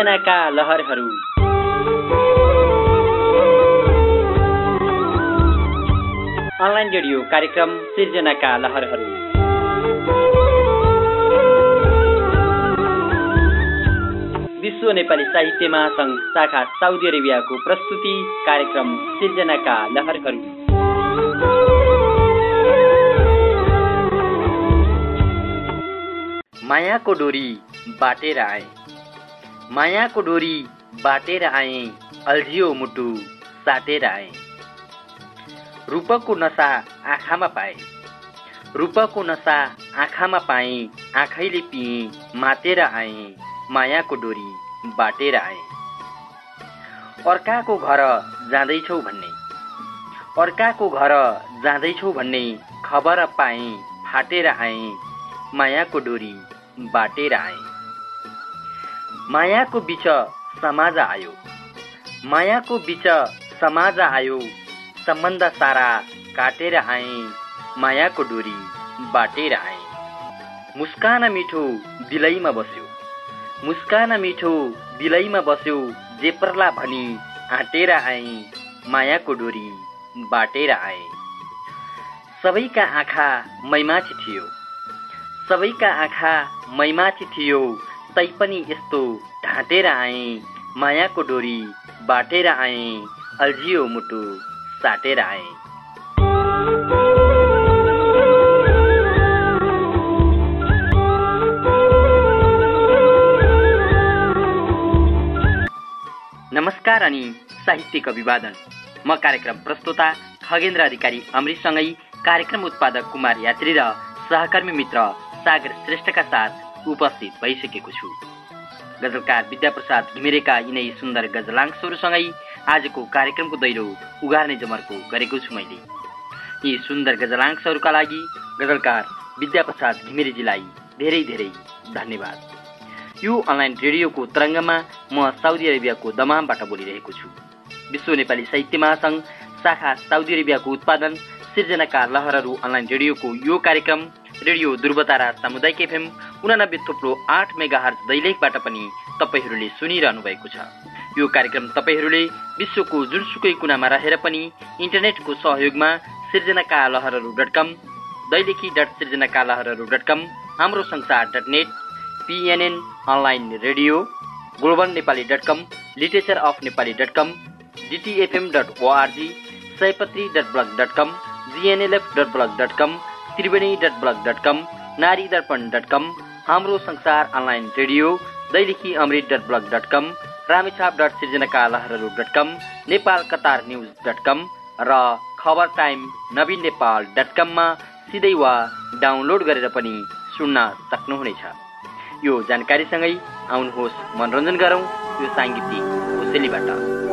सिर्जनाका लहरहरू। Online radio कार्यक्रम सिर्जनाका लहरहरू। विश्व नेपाली साहित्य महासङ्घ शाखा साउदी अरेबियाको प्रस्तुति कार्यक्रम सिर्जनाका लहरहरू। मायाको डोरी बाटेर आए। मायाको डोरी बाटेर आए अल्झियो मुटु साटेर आए। रूपको नसा आँखामा पाए। रूपको नसा आँखामा पाए आँखैले पिए मातेर आए मायाको डोरी बाटेर आए। अर्काको घर जाँदैछौ भन्ने। अर्काको घर जाँदैछौ भन्ने खबर पाएँ फाटेर आएँ मायाको डोरी बाटेर आएँ। मायाको बिच समाज आयो। मायाको बिच समाज आयो। सम्बन्ध सारा काटेर आएँ। मायाको डोरी बाटेर आएँ। मुस्कान मिठो दिलैमा बस्यो। मुस्कान मिठो दिलैमा बस्यो। जे पर्ला भनी आँटेर आएँ। मायाको डोरी बाटेर आएँ। सबैका आँखा मैमाथि थियो। सबैका आँखा मैमाथि थियो। तैपनि यस्तो ढाँटेर आएँ मायाको डोरी बाटेर आएँ अल्झियो मुटु साटेर आएँ। नमस्कार अनि साहित्यिक अभिवादन। म कार्यक्रम प्रस्तोता खगेन्द्र अधिकारी अमृतसँगै कार्यक्रम उत्पादक कुमार यात्री र सहकर्मी मित्र सागर श्रेष्ठका साथ उपस्थित भइसकेको छु। गजलकार विद्याप्रसाद घिमिरेका यिनै सुन्दर गजलाङ्सहरूसँगै आजको कार्यक्रमको दैलो उगार्ने जमर्को गरेको छु मैले। यी सुन्दर गजलाङ्सहरूका लागि गजलकार विद्याप्रसाद घिमिरेजीलाई धेरै धेरै धन्यवाद। यो अनलाइन रेडियोको तरङ्गमा म साउदी अरेबियाको दमामबाट बोलिरहेको छु। विश्व नेपाली साहित्य महासङ्घ शाखा साउदी अरेबियाको उत्पादन सिर्जनाका लहरहरू अनलाइन रेडियोको यो कार्यक्रम रेडियो ध्रुवतारा सामुदायिक एफएम उनानब्बे थोप्लो आठ मेगा दैलेखबाट पनि तपाईँहरूले सुनिरहनु भएको छ। यो कार्यक्रम तपाईँहरूले विश्वको जुनसुकै कुनामा रहेर पनि इन्टरनेटको सहयोगमा सिर्जनाका लहरहरू डट कम दैलेखी डट सिर्जनाका लहरहरू डट कम हाम्रो संसार dot net PNN online radio global Nepali dot com literature of Nepali dot com DTFM dot ORG Sayapatri dot blog dot com GNLF dot blog dot com Triveni dot blog dot com Nari Darpan dot com हाम्रो संसार online radio Dailekhi Amrit dot blog dot com Ramechhap dot सिर्जनाका लहरहरू dot com Nepal Qatar news dot com र खबर time नवीन Nepal dot कममा सिधै वा download गरेर पनि सुन्न सक्नुहुनेछ। यो जानकारीसँगै आउनुहोस् मनोरञ्जन गरौँ यो साङ्गीतिक कोसेलीबाट।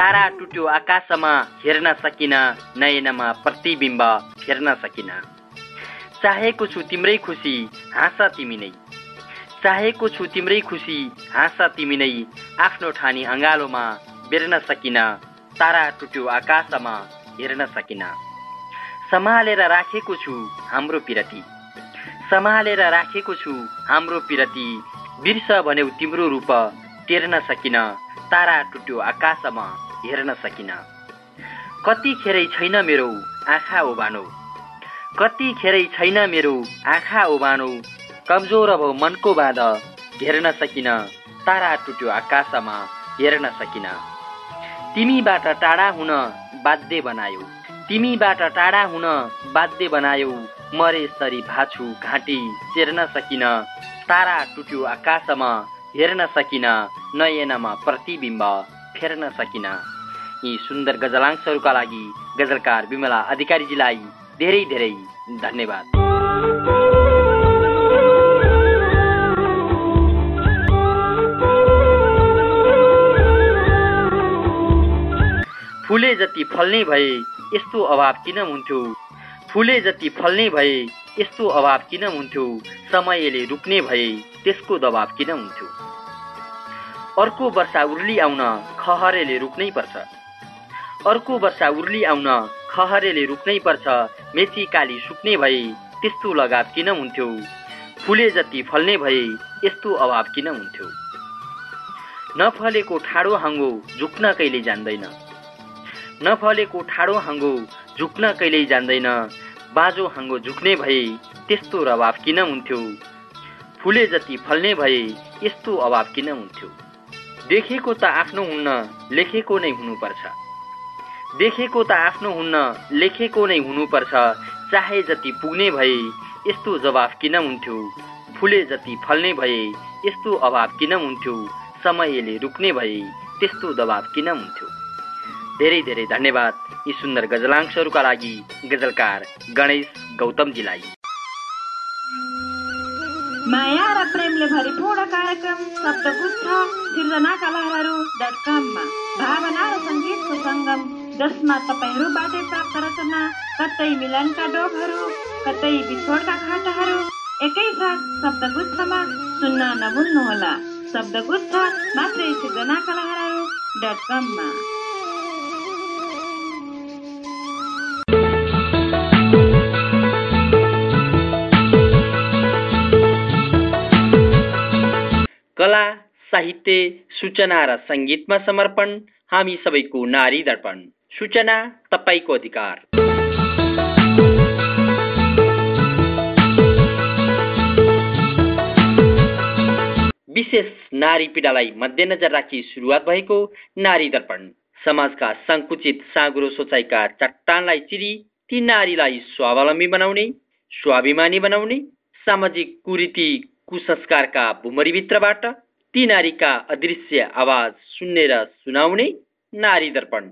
तारा टुट्यो आकाशमा हेर्न सकिन नयनमा प्रतिबिम्ब फेर्न सकिन। चाहेको छु तिम्रै खुसी हाँस तिमी नै। चाहेको छु तिम्रै खुसी हाँस तिमी नै। आफ्नो ठानी अँगालोमा बेर्न सकिन तारा टुट्यो आकाशमा हेर्न सकिन। सम्हालेर राखेको छु हाम्रो पिरती। सम्हालेर राखेको छु हाम्रो पिरती। बिर्स भन्यौ तिम्रो रूप टेर्न सकिन तारा टुट्यो आकाशमा हेर्न सकिन। कतिखेरै छैन मेरो आँखा ओबानो। कतिखेरै छैन मेरो आँखा ओबानो। कमजोर अब मनको बाँध हेर्न सकिन। तारा टुट्यो आकाशमा हेर्न सकिन। तिमीबाट टाढा हुन बाध्य बनायो। तिमीबाट टाढा हुन बाध्य बनायो। मरेसरी भाछु घाँटी चेर्न सकिन। तारा टुट्यो आकाशमा हेर्न सकिन। नयनमा प्रतिबिम्ब। फेर्न सकिन। यी सुन्दर गजलांशहरूका लागि गजलकार विमला अधिकारीजीलाई धेरै धेरै धन्यवाद। फुले जति फल्ने भए यस्तो अभाव किन हुन्थ्यो? फुले जति फल्ने भए यस्तो अभाव किन हुन्थ्यो? समयले रुक्ने भए त्यसको दबाव किन हुन्थ्यो? अर्को वर्षा उर्ली आउन खहरेले रुक्नै पर्छ। अर्को वर्षा उर्ली आउन खहरेले रुक्नै पर्छ। मेची काली सुक्ने भए त्यस्तो लगाव किन हुन्थ्यो? फुले जति फल्ने भए यस्तो अभाव किन हुन्थ्यो? नफलेको ठाडो हाङ्गो झुक्न कहिल्यै जान्दैन। नफलेको ठाडो हाङ्गो झुक्न कहिल्यै जान्दैन। बाजो हाङ्गो झुक्ने भए त्यस्तो अभाव किन हुन्थ्यो? फुले जति फल्ने भए यस्तो अभाव किन हुन्थ्यो? देखेको त आफ्नो हुन्न लेखेको नै हुनुपर्छ। देखेको त आफ्नो हुन्न लेखेको नै हुनुपर्छ। चाहे जति पुग्ने भए यस्तो जवाफ किन हुन्थ्यो? फुले जति फल्ने भए यस्तो अभाव किन हुन्थ्यो? समयले रुक्ने भए त्यस्तो दबाव किन हुन्थ्यो? धेरै धेरै धन्यवाद यी सुन्दर गजलांशहरूका लागि। गजलकार गणेश गौतमजीलाई। माया र प्रेमले भरिपूर्ण कार्यक्रम शब्दगुच्छ सिर्जनाका लहरहरू डट कममा भावना र सङ्गीतको सङ्गम जसमा तपाईँहरूबाटै प्राप्त रचना कतै मिलनका डोकहरू कतै बिछोडका घाटाहरू एकैसाथ शब्दगुच्छमा सुन्न नभुल्नुहोला शब्दगुच्छ मात्रै सिर्जनाका लहरहरू डट कममा कला साहित्य सूचना र सङ्गीतमा समर्पण। हामी सबैको नारी दर्पण। सूचना तपाईँको अधिकार। विशेष नारी पीडालाई मध्यनजर राखी सुरुवात भएको नारी दर्पण। समाजका सङ्कुचित साँगुरो सोचाइका चट्टानलाई चिरी ती नारीलाई स्वावलम्बी बनाउने स्वाभिमानी बनाउने सामाजिक कुरीति कुसंस्कारका भुमरीभित्रबाट ती नारीका अदृश्य आवाज़ सुन्नेर सुनाउने नारी दर्पण।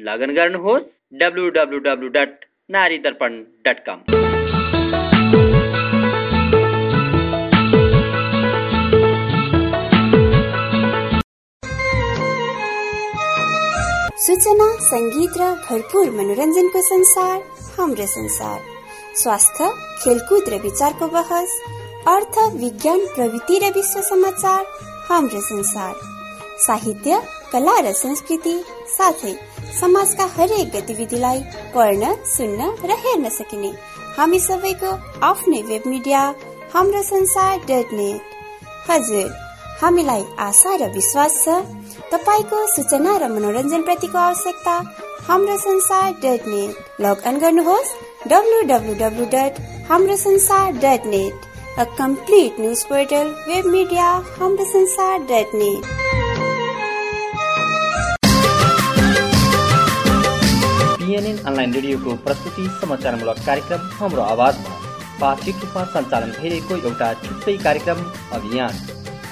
लगन गर्नुहोस् डब्लु डब्लु डब्लु डट नारी दर्पण डट कम। सूचना सङ्गीत र भरपुर मनोरञ्जनको संसार हाम्रो संसार। स्वास्थ्य खेलकुद र विचारको बहस अर्थ विज्ञान प्रवृत्ति र विश्व समाचार हाम्रो संसार। साहित्य कला र संस्कृति साथै समाजका हरेक गतिविधिलाई पढ्न सुन्न र हेर्न सकिने हामी सबैको आफ्नै वेब मिडिया हाम्रो संसार डट नेट। हजुर हामीलाई आशा र विश्वास छ। तपाईँको सूचना र मनोरञ्जन प्रतिको आवश्यकता हाम्रो संसार डट नेट। लगअन गर्नुहोस् डब्लु डब्लु डब्लु डट हाम्रो संसार dot net a complete news portal web media हाम्रो संसार डट नेट। अनलाइन रेडियोको प्रस्तुति समाचारमूलक कार्यक्रम हाम्रो आवाजमा। पाक्षिक रूपमा सञ्चालन भइरहेको एउटा छुट्टै कार्यक्रम अभियान।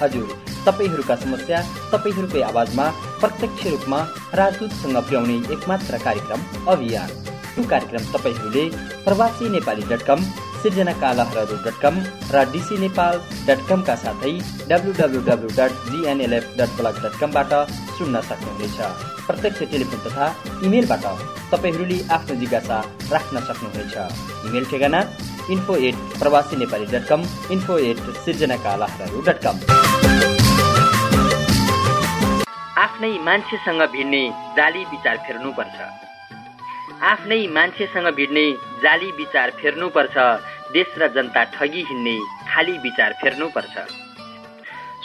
हजुर तपाईँहरूका समस्या तपाईँहरूकै आवाजमा प्रत्यक्ष रूपमा राजदूतसँग पुर्याउने एकमात्र कार्यक्रम अभियान। यो कार्यक्रम तपाईँहरूले प्रवासी नेपाली डट कम सिर्जनाका लहरहरू डट कम र डिसी नेपाल डट कमका साथै W W W dot GNLF dot blog dot कमबाट सुन्न सक्नुहुनेछ। प्रत्यक्ष टेलिफोन तथा इमेलबाट तपाईँहरूले आफ्नो जिज्ञासा राख्न सक्नुहुनेछ। इमेल ठेगाना इन्फो एट प्रवासी Nepali dot com info at सिर्जनाका लहरहरू डट कम। आफ्नै मान्छेसँग भिड्ने जाली विचार फेर्नुपर्छ। आफ्नै मान्छेसँग भिड्ने जाली विचार फेर्नुपर्छ। देश र जनता ठगी हिँड्ने खाली विचार फेर्नुपर्छ।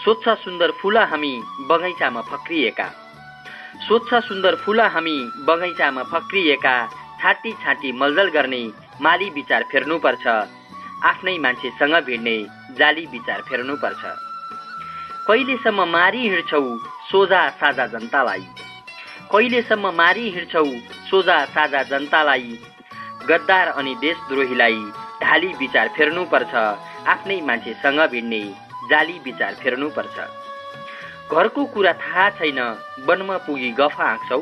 स्वच्छ सुन्दर फुल हामी बगैँचामा फक्रिएका। स्वच्छ सुन्दर फुल हामी बगैँचामा फक्रिएका। छाटी छाटी मलजल गर्ने माली विचार फेर्नुपर्छ। आफ्नै मान्छेसँग भिड्ने जाली विचार फेर्नुपर्छ। कहिलेसम्म मारि हिँड्छौ सोझा साझा जनतालाई। कहिलेसम्म मारि हिँड्छौ सोझा साझा जनतालाई। गद्दार अनि देशद्रोहीलाई ढाली विचार फेर्नुपर्छ आफ्नै मान्छेसँग भिड्ने जाली विचार फेर्नुपर्छ। घरको कुरा थाहा छैन वनमा पुगी गफ आँक्छौ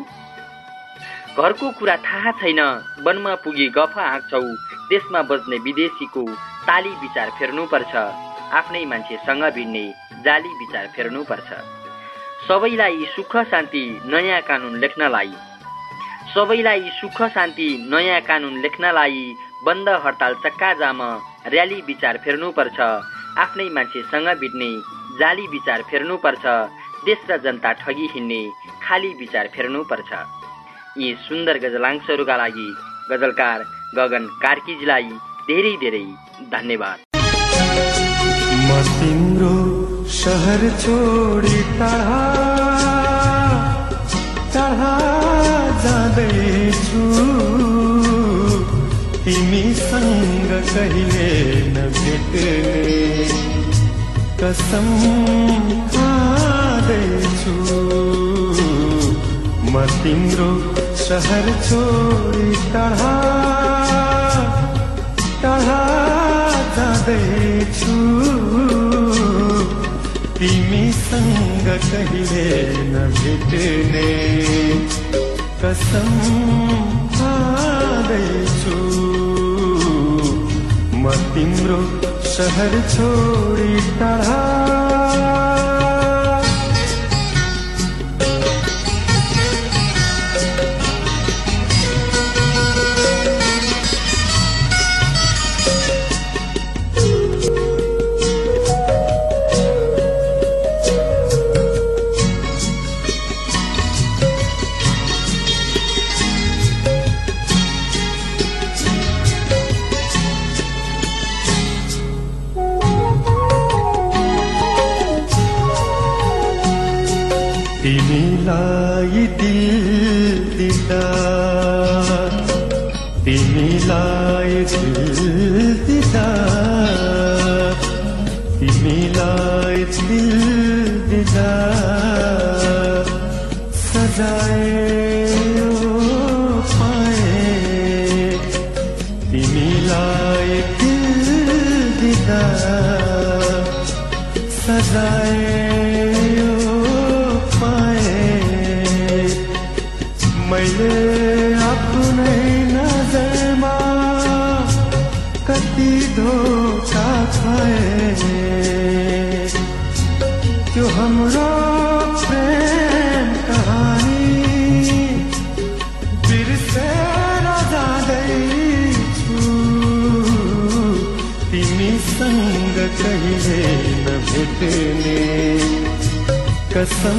घरको कुरा थाहा छैन वनमा पुगी गफ आँक्छौ देशमा बज्ने विदेशीको ताली विचार फेर्नुपर्छ आफ्नै मान्छेसँग भिड्ने जाली विचार फेर्नुपर्छ। सबैलाई सुख शान्ति नयाँ कानुन लेख्नलाई। सबैलाई सुख शान्ति नयाँ कानुन लेख्नलाई बन्द हडताल चक्का जाम र्याली विचार फेर्नुपर्छ। आफ्नै मान्छेसँग भिड्ने जाली विचार फेर्नुपर्छ। देश र जनता ठगी हिँड्ने खाली विचार फेर्नुपर्छ। यी सुन्दर गजलांशहरूका लागि गजलकार गगन कार्कीजीलाई धेरै धेरै धन्यवाद। सहर छोडी टाढा टाढा जाँदैछु तिमीसँग कहिले नभेट्ने कसम खाँदैछु म तिम्रो सहर छोडी टाढा टाढा जाँदैछु तिमीसँग कहिले नभेट्ने कसम खाँदैछु म तिम्रो सहर छोडी टाढा कसम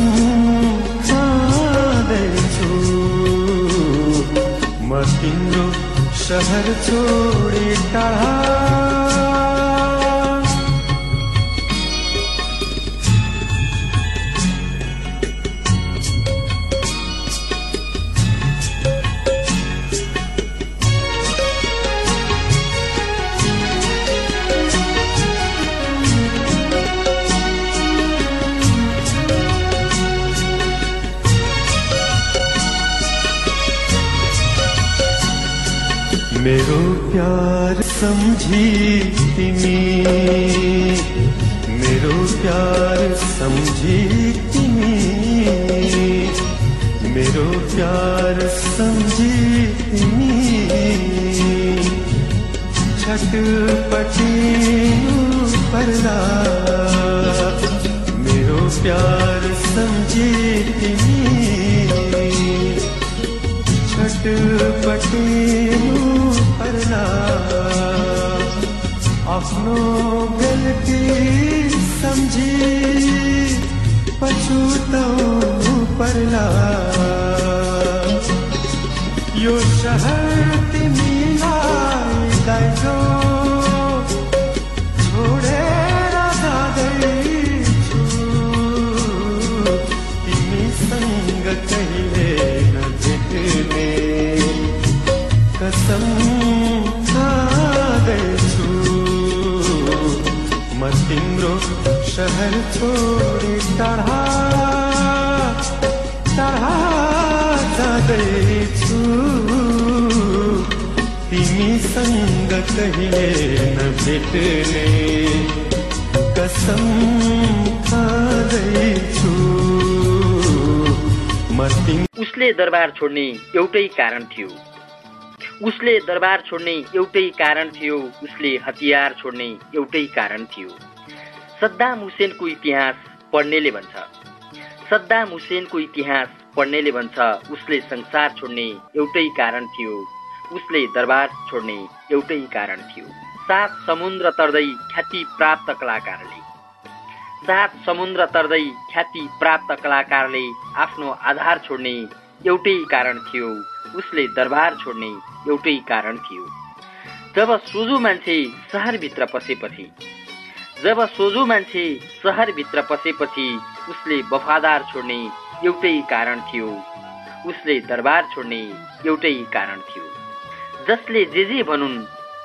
खाँदैछु म तिम्रो सहर छोडी टाढा मेरो प्यार सम्झी तिमी मेरो प्यार सम्झी तिमी मेरो प्यार सम्झी तिमी छटपटी पर्दा। मेरो प्यार सम्झी तिमी छटपटिनु पर्ला आफ्नो गल्ती सम्झी पछुताउनु पर्ला यो सहर तिमीलाई दाइजो छोडेर जाँदैछु तिम्रो सहर छोडी टाढा टाढा जाँदैछु। तिमीसँग कहिले नभेट्ने कसम खाँदैछु। उसले दरबार छोड्ने एउटै कारण थियो। उसले दरबार छोड्ने एउटै कारण थियो। उसले हतियार छोड्ने एउटै कारण थियो। सद्दाम हुसेनको इतिहास पढ्नेले भन्छ। सद्दाम हुसेनको इतिहास पढ्नेले भन्छ उसले संसार छोड्ने एउटै कारण थियो। उसले दरबार छोड्ने एउटै कारण थियो। सात समुद्र तर्दै ख्याति प्राप्त कलाकारले। सात समुद्र तर्दै ख्याति प्राप्त कलाकारले आफ्नो आधार छोड्ने एउटै कारण थियो। उसले दरबार छोड्ने एउटै कारण थियो। जब सोझो मान्छे सहरभित्र पसेपछि जब सोझो मान्छे सहरभित्र पसेपछि उसले वफादार छोड्ने एउटै कारण थियो। उसले दरबार छोड्ने एउटै कारण थियो। जसले जे जे भनुन्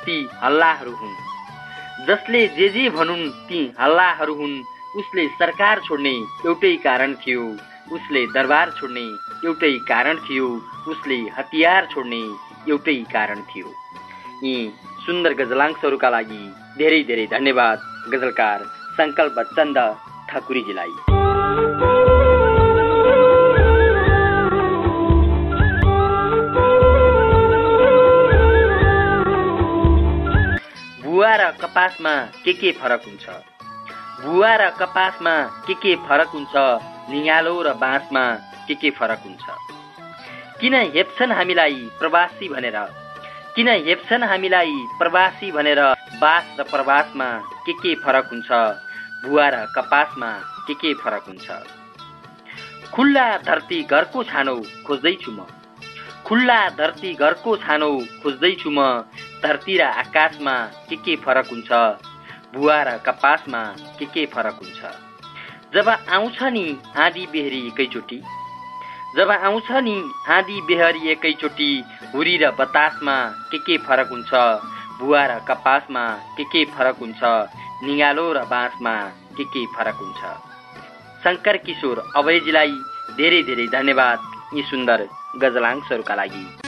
ती हल्लाहरू हुन्। जसले जे जे भनुन् ती हल्लाहरू हुन् उसले सरकार छोड्ने एउटै कारण थियो। उसले दरबार छोड्ने एउटै कारण थियो। उसले हतियार छोड्ने एउटै कारण थियो। यी सुन्दर गजलांशहरूका लागि धेरै धेरै धन्यवाद। गजलकार सङ्कल्प चन्द ठकुरीजीलाई। बुवा र कपासमा के के फरक हुन्छ? बुवा र कपासमा के के फरक हुन्छ? निगालो र बाँसमा के के फरक हुन्छ? किन हेप्छन् हामीलाई प्रवासी भनेर? किन हेप्छन् हामीलाई प्रवासी भनेर? बास र प्रवासमा के के फरक हुन्छ? बुवा र कपासमा के के फरक हुन्छ? खुल्ला धरती घरको छानो खोज्दैछु म। खुल्ला धरती घरको छानो खोज्दैछु म। धरती र आकाशमा के के फरक हुन्छ? बुवा र कपासमा के के फरक हुन्छ? जब आउँछ नि आँधी बेहरी एकैचोटि जब आउँछ नि आँधी बेहरी एकैचोटि हुरी र बतासमा के के फरक हुन्छ? बुवा र कपासमा के के फरक हुन्छ निगालो र बाँसमा के के फरक हुन्छ? शङ्कर किशोर अभयजीलाई धेरै धेरै धन्यवाद यी सुन्दर गजलाङ्सहरूका लागि।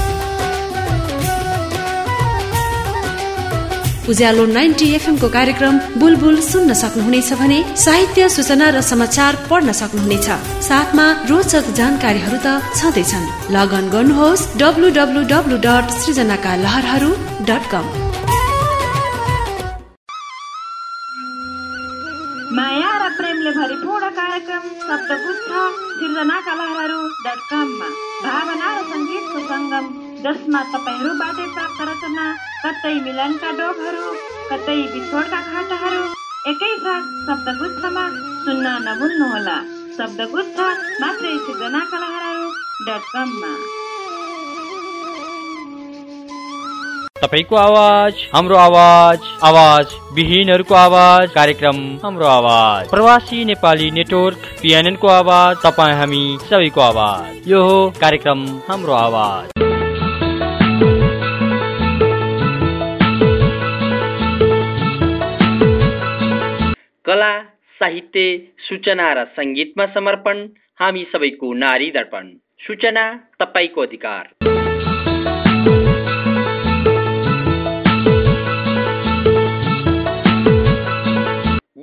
उज्यालो नाइन्टी एफएमको कार्यक्रम बुलबुल सुन्न सक्नुहुनेछ भने साहित्य सूचना र समाचार पढ्न सक्नुहुनेछ। साथमा रोचक जानकारीहरू त छँदैछन्। लगन गर्नुहोस् डब्लु डब्लु डब्लु डट सृजनाका लहरहरू डट कम माया र प्रेमले भरिपूर्ण कार्यक्रम भावना र सङ्गीतको सङ्गम। जसमा तपाईँहरूबाटै प्राप्त रचना कतै मिलनका डोकहरू कतै बिछोडका खाटाहरू एकैसाथ शब्दगुच्छमा सुन्न नभुल्नुहोला। शब्दगुच्छ मात्रै सिर्जनाका लहरहरू डट कममा। तपाईँको आवाज हाम्रो आवाज आवाज विहीनहरूको आवाज कार्यक्रम हाम्रो आवाज। प्रवासी नेपाली नेटवर्क पिएनएन को आवाज तपाईँ हामी सबैको आवाज। यो हो कार्यक्रम हाम्रो आवाज। कला साहित्य सूचना र सङ्गीतमा समर्पण। हामी सबैको नारी दर्पण। सूचना तपाईँको अधिकार।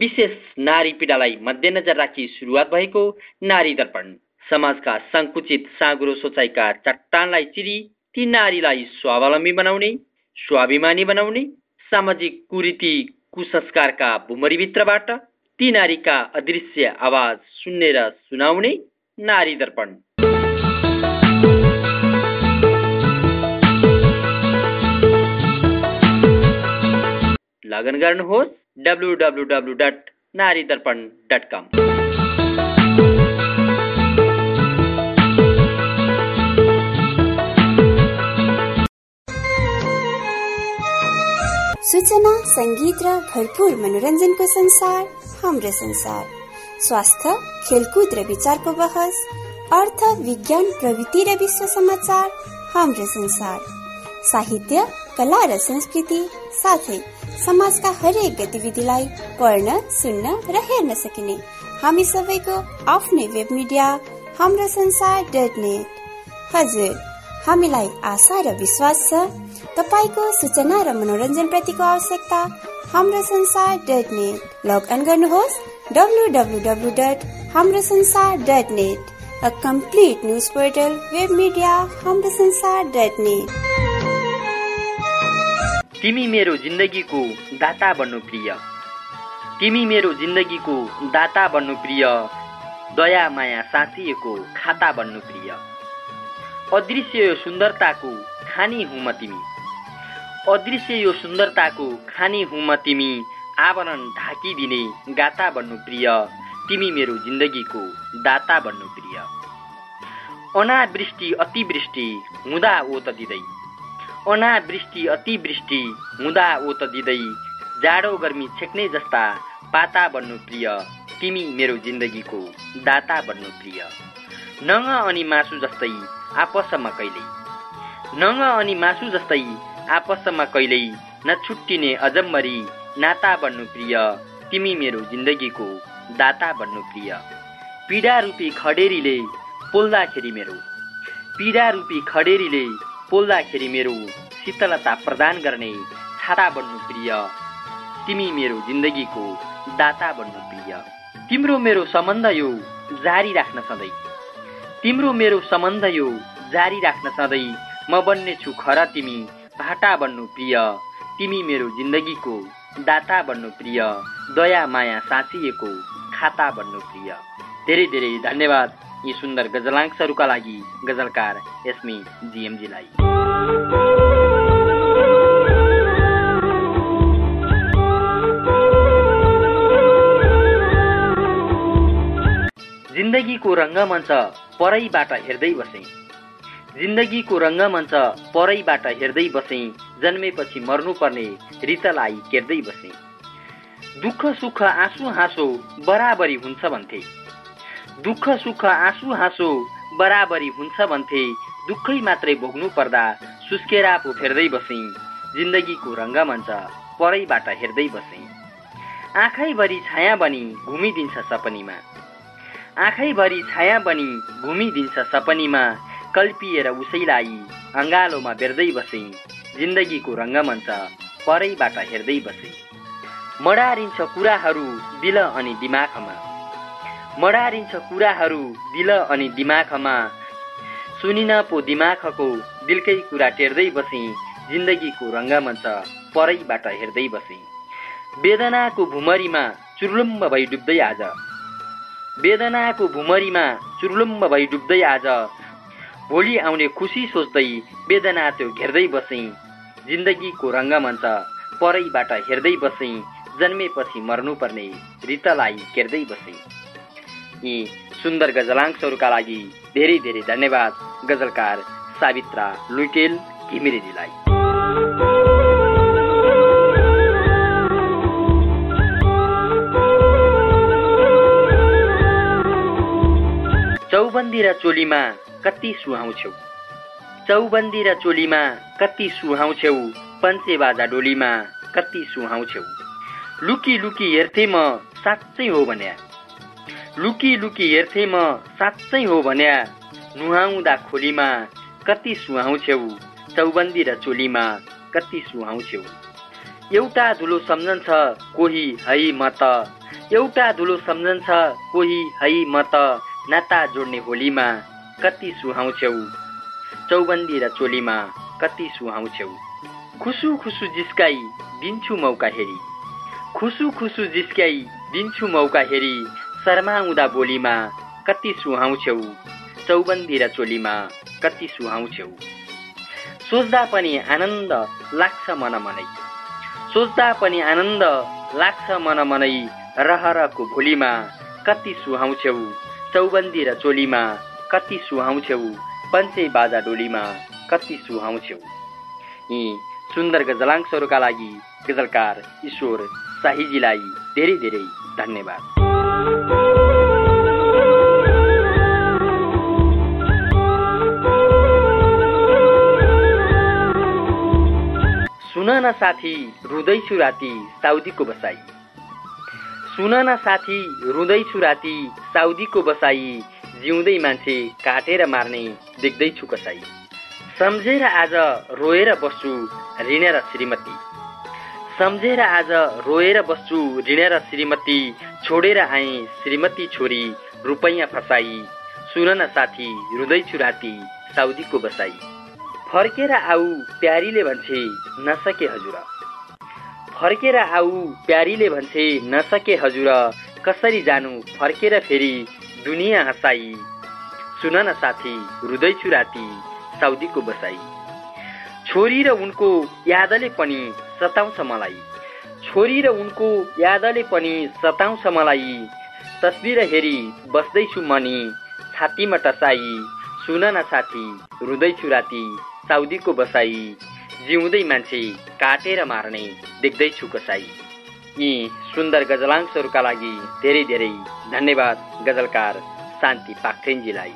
विशेष नारी पीडालाई मध्यनजर राखी सुरुवात भएको नारी दर्पण। समाजका सङ्कुचित साँगुरो सोचाइका चट्टानलाई चिरी ती नारीलाई स्वावलम्बी बनाउने स्वाभिमानी बनाउने सामाजिक कुरीति कुसंस्कारका भुमरीभित्रबाट ती नारीका अदृश्य आवाज़ सुन्ने र सुनाउने नारी दर्पण। लगन गर्नुहोस् डब्लु डब्लु डब्लु डट नारी दर्पण डट कम। सूचना संगीत र भरपूर मनोरञ्जनको संसार हाम्रो संसार। स्वास्थ्य खेलकुद र विचारको बहस अर्थ विज्ञान प्रवृत्ति र विश्व समाचार हाम्रो संसार। साहित्य कला र संस्कृति साथै समाजका हरेक गतिविधिलाई पढ्न सुन्न र हेर्न सकिने हामी सबैको आफ्नै वेब मिडिया हाम्रो संसार डट नेट। हजुर हामीलाई आशा र विश्वास छ। तपाईँको सूचना र मनोरञ्जन प्रतिको आवश्यकता हाम्रो संसार डट नेट। लगअन गर्नुहोस् डब्लु डब्लु डब्लु डट हाम्रो संसार dot net a complete news portal web media हाम्रो संसार डट नेट। तिमी मेरो जिन्दगीको दाता बन्नु प्रिय। तिमी मेरो जिन्दगीको दाता बन्नु प्रिय। दया माया साँचिएको खाता बन्नु प्रिय। अदृश्य सुन्दरताको खानी हुँ म तिमी। अदृश्य यो सुन्दरताको खानी हुँ म तिमी आवरण ढाकिदिने गाता बन्नु प्रिय। तिमी मेरो जिन्दगीको दाता बन्नु प्रिय। अनावृष्टि अतिवृष्टि हुँदा ओत दिँदै। अनावृष्टि अतिवृष्टि हुँदा ओत दिँदै। जाडो गर्मी छेक्ने जस्ता पाता बन्नु प्रिय। तिमी मेरो जिन्दगीको दाता बन्नु प्रिय। नङ अनि मासु जस्तै आपसमा कहिल्यै नङ अनि मासु जस्तै आपसमा कहिल्यै नछुट्टिने अजम्मरी नाता बन्नु प्रिय तिमी मेरो जिन्दगीको दाता बन्नु प्रिय। पीडा रूपी खडेरीले पोल्दाखेरि मेरो। पीडा रूपी खडेरीले पोल्दाखेरि मेरो शीतलता प्रदान गर्ने छाता बन्नु प्रिय। तिमी मेरो जिन्दगीको दाता बन्नु प्रिय। तिम्रो मेरो सम्बन्ध यो जारी राख्न सधैँ। तिम्रो मेरो सम्बन्ध यो जारी राख्न सधैँ। म बन्ने छु खर तिमी भाटा बन्नु प्रिय। तिमी मेरो जिन्दगीको दाता बन्नु प्रिय। दया माया साँचिएको खाता बन्नु प्रिय। धेरै धेरै धन्यवाद यी सुन्दर गजलाङ्सहरूका लागि गजलकार एसमी जिएमजीलाई। जिन्दगीको रङ्गमञ्च परैबाट हेर्दै बसेँ। जिन्दगीको रङ्गमञ्च परैबाट हेर्दै बसेँ जन्मेपछि मर्नुपर्ने रितलाई केर्दै बसे। दुःख सुख आँसु हाँसो बराबरी हुन्छ भन्थे। दुःख सुख आँसु हाँसो बराबरी हुन्छ भन्थे। दुःखै मात्रै भोग्नु पर्दा सुस्केरा पो फेर्दै बसे। जिन्दगीको रङ्गमञ्च परैबाट हेर्दै बसे। आँखैभरि छाया बनी घुमिदिन्छ सपनीमा। आँखैभरि छाया बनी घुमिदिन्छ सपनीमा। कल्पिएर उसैलाई अङ्गालोमा बेर्दै बसे जिन्दगीको रङ्गमञ्च परैबाट हेर्दै बसे। मडारिन्छ कुराहरू दिल अनि दिमागमा मडारिन्छ कुराहरू दिल अनि दिमागमा सुनिन पो दिमागको दिलकै कुरा टेर्दै बसे जिन्दगीको रङ्गमञ्च परैबाट हेर्दै बसे। वेदनाको भुमरीमा चुर्लुम्ब भई डुब्दै आज। वेदनाको भुमरीमा चुर्लुम्ब भई डुब्दै आज। भोलि आउने खुसी सोच्दै वेदना त्यो घेर्दै बसेँ। जिन्दगीको रङ्गमञ्च परैबाट हेर्दै बसेँ जन्मेपछि मर्नुपर्ने रितलाई केर्दै बसेँ। यी सुन्दर गजलाङ्सहरूका लागि धेरै धेरै धन्यवाद गजलकार सावित्रा लुइटेल घिमिरेजीलाई। चौबन्दी र चोलीमा कति सुहाउँछौ। चौबन्दी र चोलीमा कति सुहाउँछौ। पञ्चे बाजा डोलीमा कति सुहाउँछौ। लुकी लुकी हेर्थे म साँच्चै हो भन्या। लुकी लुकी हेर्थे म साँच्चै हो भन्या। नुहाउँदा खोलीमा कति सुहाउँछौ। चौबन्दी र चोलीमा कति सुहाउँछौ। एउटा धुलो सम्झन्छ कोही है म त। एउटा धुलो सम्झन्छ कोही है म त। नाता जोड्ने होलीमा कति सुहाउँछौ चौबन्दी र चोलीमा कति सुहाउँछौ खुसु खुसु जिस्काई दिन्छु मौका हेरी। खुसु खुसु जिस्काई दिन्छु मौका हेरी। शर्माउँदा बोलीमा कति सुहाउँछौ चौबन्दी र चोलीमा कति सुहाउँछौ सोच्दा पनि आनन्द लाग्छ मन मनै सोच्दा पनि आनन्द लाग्छ मन मनै रहरको भोलिमा कति सुहाउँछौ चौबन्दी र चोलीमा कति सुहाउँछौ पञ्चे बाजा डोलीमा कति सुहाउँछौ यी सुन्दर गजलाङ्सहरूका लागि गजलकार ईश्वर शाहीजीलाई धेरै धेरै धन्यवाद। सुन न साथी रुँदैछु राति साउदीको बसाई। सुन न साथी रुँदैछु राति साउदीको बसाई। जिउँदै मान्छे काटेर मार्ने देख्दैछु कसाई। सम्झेर आज रोएर बस्छु ऋणेर श्रीमती। सम्झेर आज रोएर बस्छु ऋणेर श्रीमती छोडेर आए श्रीमती छोरी रुपैयाँ फसाई। सुन साथी रुँदैछु राति साउदीको बसाई। फर्केर आऊ प्यारीले भन्छे नसके हजुर। फर्केर आऊ प्यारीले भन्छे नसके हजुर। कसरी जानु फर्केर फेरि दुनियाँ हँसाई सुन न साथी रुँदैछु राति साउदीको बसाई। छोरी र उनको यादले पनि सताउँछ मलाई। छोरी र उनको यादले पनि सताउँछ मलाई। तस्बिर हेरी बस्दैछु मनी छातीमा टसाई। सुन न साथी रुँदैछु राति साउदीको बसाई। जिउँदै मान्छे काटेर मार्ने देख्दैछु कसाई। यी सुन्दर गजलाङ्सहरूका लागि धेरै धेरै धन्यवाद गजलकार शान्ति पाक्थेन्जीलाई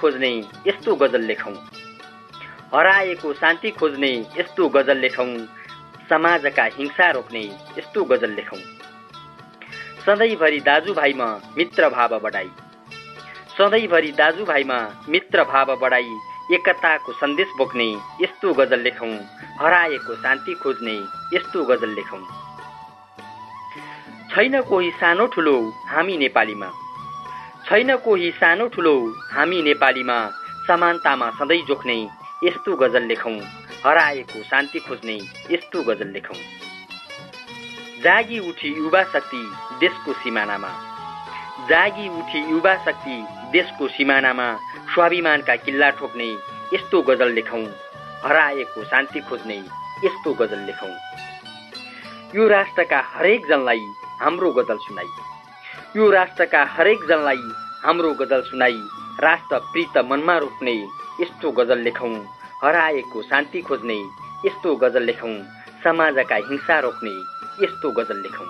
खोज्ने यस्तो गजल लेखौँ। हराएको शान्ति खोज्ने यस्तो गजल लेखौँ। समाजका हिंसा रोक्ने यस्तो गजल लेखौँ। सधैँभरि दाजुभाइमा मित्र भाव बढाई। सधैँभरि दाजुभाइमा मित्र भाव बढाई। एकताको सन्देश बोक्ने यस्तो गजल लेखौँ। हराएको शान्ति खोज्ने यस्तो गजल लेखौँ। छैन कोही सानो ठुलो हामी नेपालीमा। छैन कोही सानो ठुलो। हामी नेपालीमा समानतामा सधैँ जोख्ने यस्तो गजल लेखौँ। हराएको शान्ति खोज्ने यस्तो गजल लेखौँ। जागी उठी युवा शक्ति देशको सिमानामा। जागी उठी युवा शक्ति देशको सिमानामा स्वाभिमानका किल्ला ठोक्ने यस्तो गजल लेखौँ। हराएको शान्ति खोज्ने यस्तो गजल लेखौँ। यो राष्ट्रका हरेक जनलाई हाम्रो गजल सुनाई। यो राष्ट्रका हरेक जनलाई हाम्रो गजल सुनाई राष्ट्र प्रीत मनमा रोक्ने यस्तो गजल लेखौँ हराएको शान्ति खोज्ने यस्तो गजल लेखौँ समाजका हिंसा रोक्ने यस्तो गजल लेखौँ।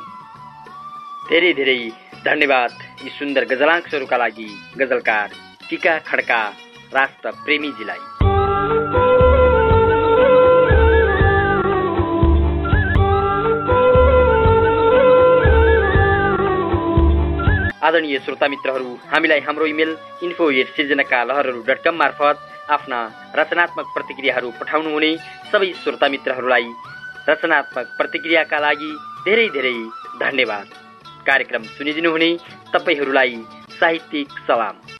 धेरै धेरै धन्यवाद यी सुन्दर गजलाङ्शहरूका लागि गजलकार टिका खड्का राष्ट्र प्रेमीजीलाई। आदरणीय श्रोता मित्रहरू हामीलाई हाम्रो इमेल इन्फो एट सिर्जनाका लहरहरू डट कम मार्फत आफ्ना रचनात्मक प्रतिक्रियाहरू पठाउनुहुने सबै श्रोता मित्रहरूलाई रचनात्मक प्रतिक्रियाका लागि धेरै धेरै धन्यवाद। कार्यक्रम सुनिदिनुहुने तपाईँहरूलाई साहित्यिक सलाम।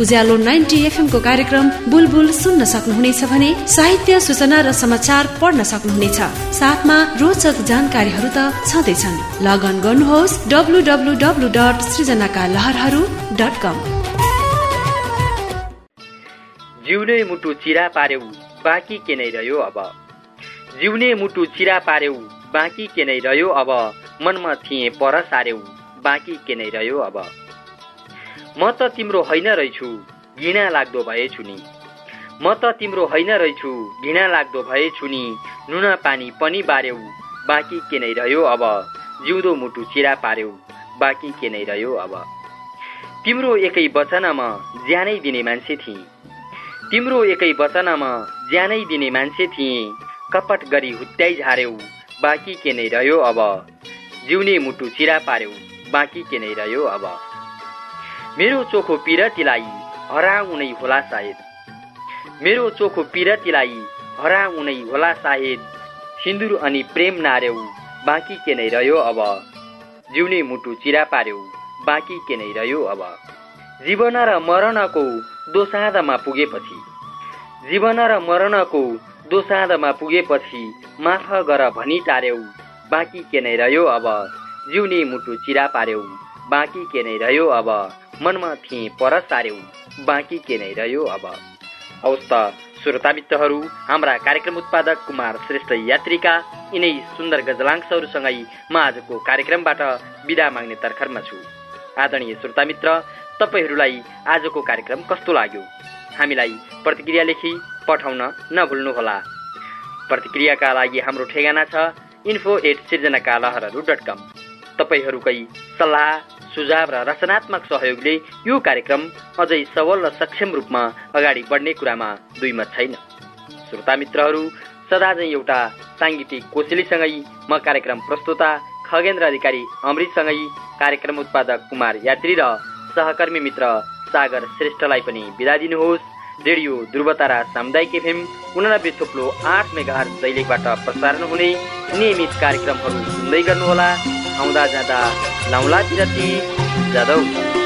उज्यालो नाइन्टी एफएमको कार्यक्रम बुलबुल सुन्न सक्नुहुनेछ भने साहित्य सूचना र समाचार पढ्न सक्नुहुनेछ। साथमा रोचक जानकारीहरू त छँदैछन्। लगन गर्नुहोस् डब्लु डब्लु डब्लु डट सृजनाका लहरहरू डट कम। जिउने मुटु चिरा पार्यौ बाँकी के नै रह्यो अब। जिउने मुटु चिरा पार्यौ बाँकी के नै रह्यो अब। मनमा थिए पर सार्यौ बाँकी के नै रह्यो अब। म त तिम्रो होइन रहेछु घृणा लाग्दो भएछु नि म त तिम्रो होइन रहेछु घृणा लाग्दो भएछु नि नुन पानी पनि बार्यौ बाँकी के नै रह्यो अब। जिउँदो मुटु चिरा पार्यौ बाँकी के नै रह्यो अब। तिम्रो एकै वचनमा ज्यानै दिने मान्छे थिएँ। तिम्रो एकै वचनमा ज्यानै दिने मान्छे थिएँ। कपट गरी हुत्याइ झार्यौ बाँकी के नै रह्यो अब। जिउने मुटु चिरा पार्यौ बाँकी के नै रह्यो अब। मेरो चोखो पिरतीलाई हराउनै होला सायद। मेरो चोखो पिरतीलाई हराउनै होला सायद। सिन्दुर अनि प्रेम नार्यौ बाँकी के नै रह्यो अब? जिउने मुटु चिरा पार्यौ बाँकी के नै रह्यो अब? जीवन र मरणको दोसाँधमा पुगेपछि जीवन र मरणको दोसाँधमा पुगेपछि माफ गर भनी टार्यौ बाँकी के नै रह्यो अब? जिउने मुटु चिरा पार्यौ बाँकी के नै रह्यो अब? मनमा थिए पर सार्यौ बाँकी के नै रह्यो अब। हवस् त श्रोता मित्रहरू हाम्रा कार्यक्रम उत्पादक कुमार श्रेष्ठ यात्रीका यिनै सुन्दर गजलाङ्शहरूसँगै म आजको कार्यक्रमबाट विदा माग्ने तर्खरमा छु। आदरणीय श्रोता मित्र तपाईँहरूलाई आजको कार्यक्रम कस्तो लाग्यो? हामीलाई प्रतिक्रिया लेखी पठाउन नभुल्नुहोला। प्रतिक्रियाका लागि हाम्रो ठेगाना छ इन्फो एट सिर्जनाका लहरहरू डट कम तपाईँहरूकै सल्लाह सुझाव र रचनात्मक सहयोगले यो कार्यक्रम अझै सबल र सक्षम रूपमा अगाडि बढ्ने कुरामा दुई मत छैन। श्रोता मित्रहरू सदा चाहिँ एउटा साङ्गीतिक कोसेलीसँगै म कार्यक्रम प्रस्तुता खगेन्द्र अधिकारी अमृतसँगै कार्यक्रम उत्पादक कुमार यात्री र सहकर्मी मित्र सागर श्रेष्ठलाई पनि बिदा दिनुहोस्। रेडियो ध्रुवतारा सामुदायिक एफएम उनानब्बे थोप्लो आठ मेगा दैलेखबाट प्रसारण हुने नियमित कार्यक्रमहरू सुन्दै गर्नुहोला। आउँदा जाँदा लाउला बिरती जादौ।